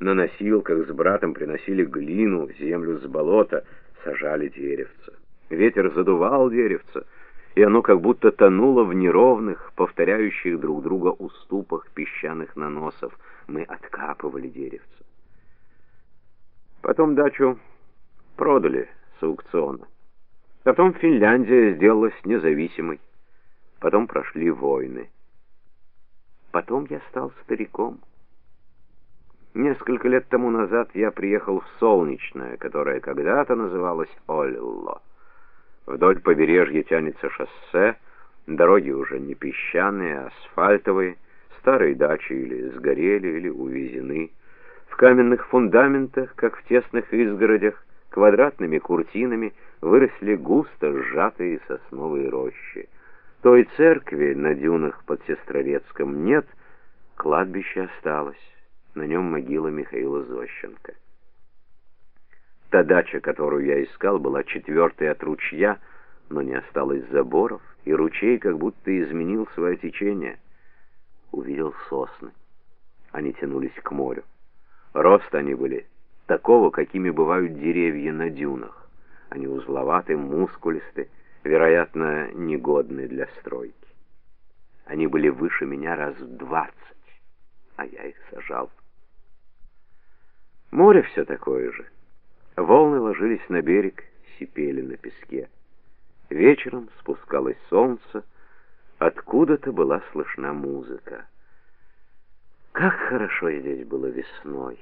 на носилках с братом приносили глину, землю с болота, сажали деревца. Ветер задувал деревца, и оно как будто тонуло в неровных, повторяющих друг друга уступах песчаных наносов. Мы откапывали деревца. Потом дачу продали с аукциона. Потом Финляндия сделалась независимой. Потом прошли войны. Потом я стал стариком. Несколько лет тому назад я приехал в Солнечное, которое когда-то называлось Олло. Вдоль побережья тянется шоссе, дороги уже не песчаные, а асфальтовые, старые дачи или сгорели, или увезены. В каменных фундаментах, как в тесных изгородях, квадратными куртинами выросли густо сжатые сосновые рощи. Той церкви на дюнах под Сестрорецком нет, кладбище осталось, на нем могила Михаила Зощенко. Та дача, которую я искал, была четвертой от ручья, но не осталось заборов, и ручей как будто изменил свое течение. Увидел сосны. Они тянулись к морю. Рост они были такого, какими бывают деревья на дюнах. Они узловаты, мускулисты, вероятно, негодны для стройки. Они были выше меня раз в двадцать, а я их сажал. Море все такое же. Волны ложились на берег, сипели на песке. Вечером спускалось солнце, откуда-то была слышна музыка. Как хорошо здесь было весной.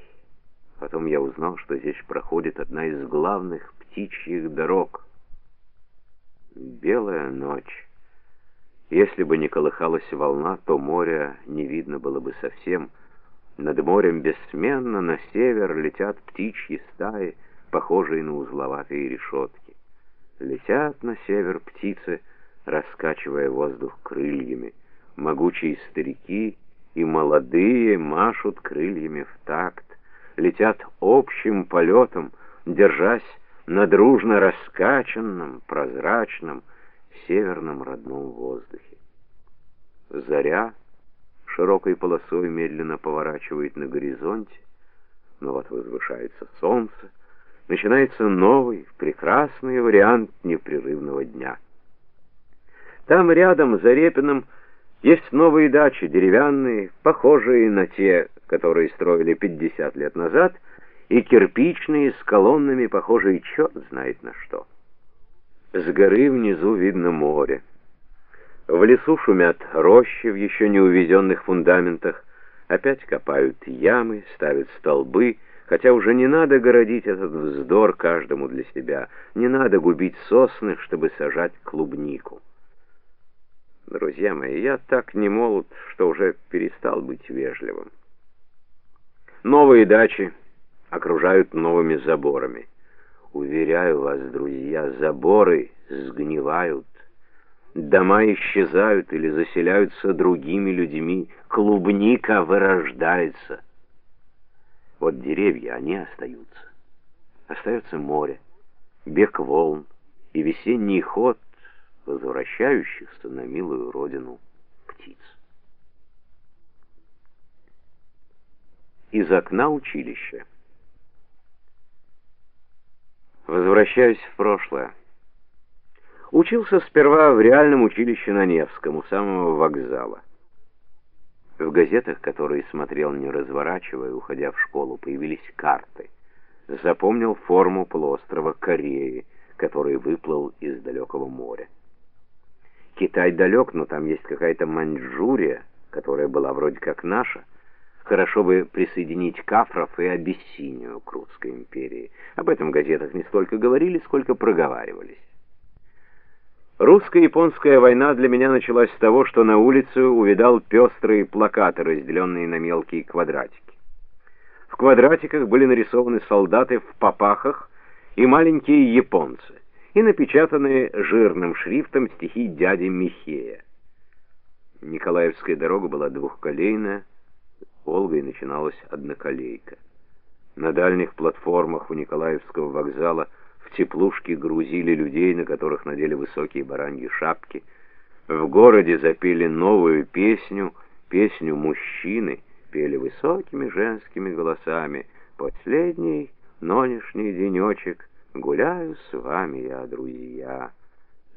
Потом я узнал, что здесь проходит одна из главных птичьих дорог. Белая ночь. Если бы не колыхалась волна, то моря не видно было бы совсем. Над морем бессменно на север летят птичьи стаи, похожие на узловатые решетки. Летят на север птицы, раскачивая воздух крыльями. Могучие старики и молодые машут крыльями в такт, летят общим полетом, держась на дружно раскачанном, прозрачном, северном родном воздухе. Заря широкой полосой медленно поворачивает на горизонте, но вот возвышается солнце, начинается новый, прекрасный вариант непрерывного дня. Там рядом, за Репиным, есть новые дачи, деревянные, похожие на те, которые строили 50 лет назад, и кирпичные с колоннами, похожие черт знает на что. С горы внизу видно море. В лесу шумят рощи в еще не увезенных фундаментах, опять копают ямы, ставят столбы, хотя уже не надо городить этот вздор каждому для себя, не надо губить сосны, чтобы сажать клубнику. Друзья мои, я так не молод, что уже перестал быть вежливым. Новые дачи окружают новыми заборами. Уверяю вас, друзья, заборы сгнивают. Дома исчезают или заселяются другими людьми. Клубника вырождается. Вот деревья, они остаются. Остается море, бег волн и весенний ход возвращающихся на милую родину птиц. Из окна училища. Возвращаюсь в прошлое. Учился сперва в реальном училище на Невском, у самого вокзала. В газетах, которые смотрел не разворачивая, уходя в школу, появились карты. Запомнил форму полуострова Кореи, который выплыл из далекого моря. Китай далек, но там есть какая-то Маньчжурия, которая была вроде как наша. Хорошо бы присоединить Кафров и Абиссинию к Русской империи. Об этом в газетах не столько говорили, сколько проговаривались. Русско-японская война для меня началась с того, что на улице увидал пестрые плакаты, разделенные на мелкие квадратики. В квадратиках были нарисованы солдаты в попахах и маленькие японцы, и напечатаны жирным шрифтом стихи дяди Михея. Николаевская дорога была двухколейная, Волгой начиналась одноколейка. На дальних платформах у Николаевского вокзала теплушки грузили людей, на которых надели высокие бараньи шапки. В городе запели новую песню, песню мужчины, пели высокими женскими голосами «Последний нонешний денечек, гуляю с вами я, друзья».